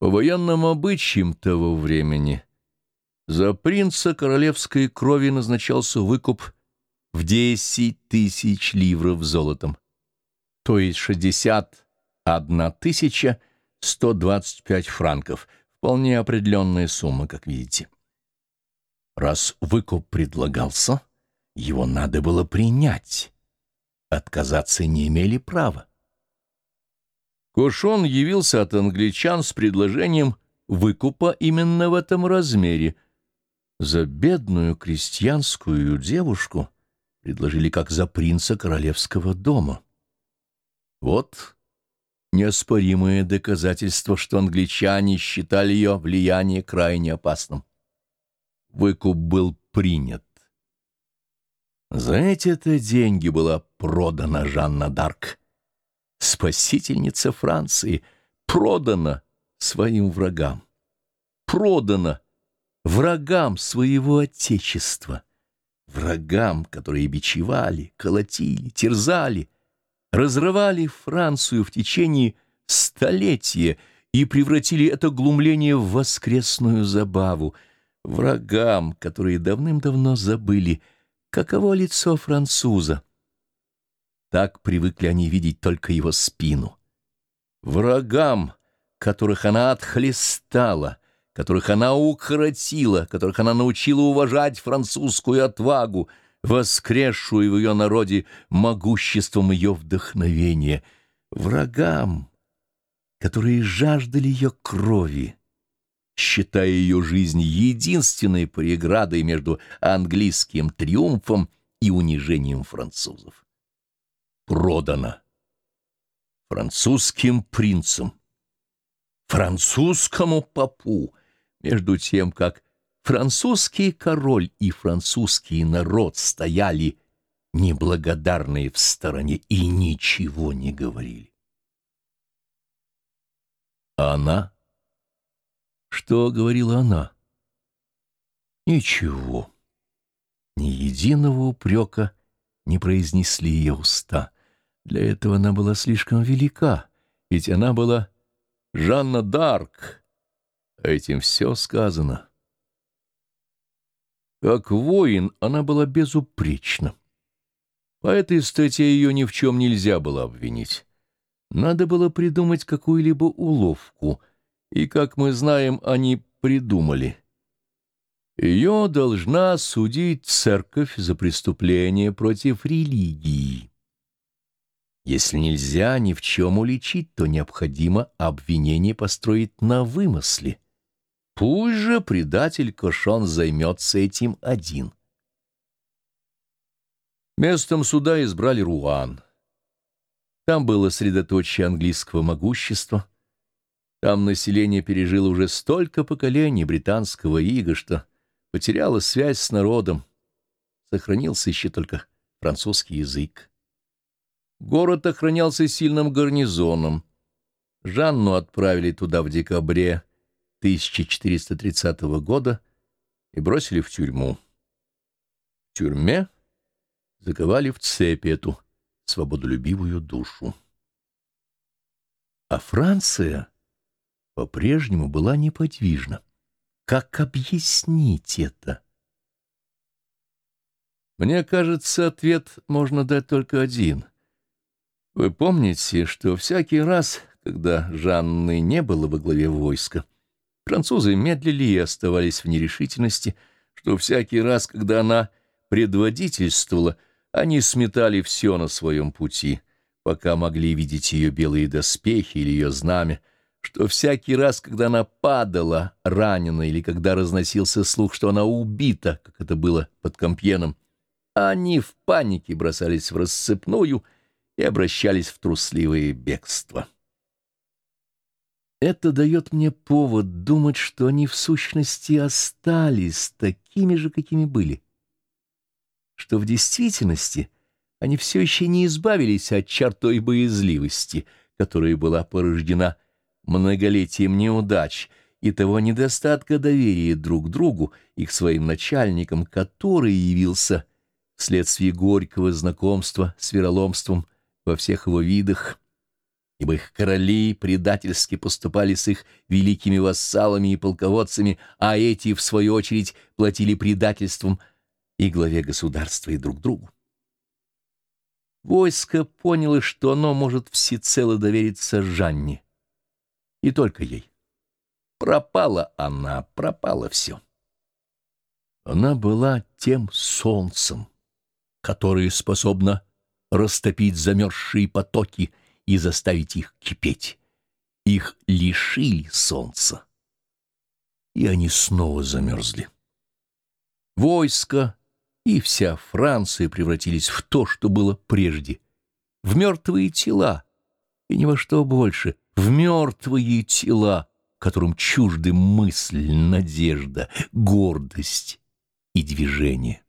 По военным обычаям того времени за принца королевской крови назначался выкуп в десять тысяч ливров золотом, то есть шестьдесят одна тысяча сто двадцать пять франков, вполне определенная сумма, как видите. Раз выкуп предлагался, его надо было принять. Отказаться не имели права. Кушон явился от англичан с предложением выкупа именно в этом размере. За бедную крестьянскую девушку предложили как за принца королевского дома. Вот неоспоримое доказательство, что англичане считали ее влияние крайне опасным. Выкуп был принят. За эти-то деньги была продана Жанна Дарк спасительница Франции, продана своим врагам, продана врагам своего Отечества, врагам, которые бичевали, колотили, терзали, разрывали Францию в течение столетия и превратили это глумление в воскресную забаву, врагам, которые давным-давно забыли, каково лицо француза, так привыкли они видеть только его спину. Врагам, которых она отхлестала, которых она укоротила, которых она научила уважать французскую отвагу, воскресшую в ее народе могуществом ее вдохновения, врагам, которые жаждали ее крови, считая ее жизнь единственной преградой между английским триумфом и унижением французов продана французским принцем, французскому попу, между тем, как французский король и французский народ стояли неблагодарные в стороне и ничего не говорили. А она? Что говорила она? Ничего. Ни единого упрека не произнесли ее уста — для этого она была слишком велика, ведь она была Жанна Дарк. Этим все сказано. Как воин она была безупречна. По этой статье ее ни в чем нельзя было обвинить. Надо было придумать какую-либо уловку, и, как мы знаем, они придумали. Ее должна судить церковь за преступление против религии. Если нельзя ни в чем уличить, то необходимо обвинение построить на вымысле. Пусть же предатель Кошон займется этим один. Местом суда избрали Руан. Там было средоточие английского могущества. Там население пережило уже столько поколений британского ига, что потеряло связь с народом. Сохранился еще только французский язык. Город охранялся сильным гарнизоном. Жанну отправили туда в декабре 1430 года и бросили в тюрьму. В тюрьме заковали в цепи эту свободолюбивую душу. А Франция по-прежнему была неподвижна. Как объяснить это? Мне кажется, ответ можно дать только один. Вы помните, что всякий раз, когда Жанны не было во главе войска, французы медлили и оставались в нерешительности, что всякий раз, когда она предводительствовала, они сметали все на своем пути, пока могли видеть ее белые доспехи или ее знамя, что всякий раз, когда она падала, ранена, или когда разносился слух, что она убита, как это было под Компьеном, они в панике бросались в рассыпную — и обращались в трусливое бегство. Это дает мне повод думать, что они в сущности остались такими же, какими были, что в действительности они все еще не избавились от чертой боязливости, которая была порождена многолетием неудач и того недостатка доверия друг другу и к своим начальникам, который явился вследствие горького знакомства с вероломством во всех его видах, ибо их короли предательски поступали с их великими вассалами и полководцами, а эти, в свою очередь, платили предательством и главе государства, и друг другу. Войско поняло, что оно может всецело довериться Жанне, и только ей. Пропала она, пропало все. Она была тем солнцем, которое способно растопить замерзшие потоки и заставить их кипеть. Их лишили солнца, и они снова замерзли. Войско и вся Франция превратились в то, что было прежде, в мертвые тела, и ни во что больше, в мертвые тела, которым чужды мысль, надежда, гордость и движение.